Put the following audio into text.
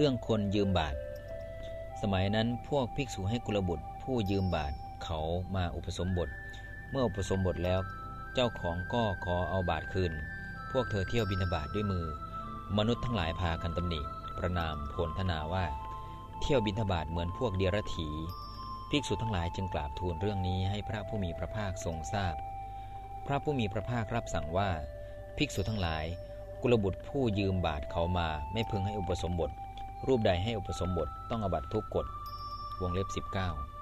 เรื่องคนยืมบาท สมัยนั้นพวกภิกษุให้กุลบุตรผู้ยืมบาทเขามาอุปสมบท เมื่ออุปสมบทแล้วเจ้าของก็ขอเอาบาทคืน พวกเธอเที่ยวบิณฑบาตด้วยมือ มนุษย์ทั้งหลายพากันตำหนิประนามโพลธนาว่า เที่ยวบิณฑบาตเหมือนพวกเดียรถีภิกษุทั้งหลายจึงกราบทูลเรื่องนี้ให้พระผู้มีพระภาคทรงทราบพพระผู้มีพระภาครับสั่งว่า ภิกษุทั้งหลาย กุลบุตรผู้ยืมบาทเขามาไม่พึงให้อุปสมบท รูปใดให้อุปสมบทต้องอบัตทุกกฎวงเล็บ 19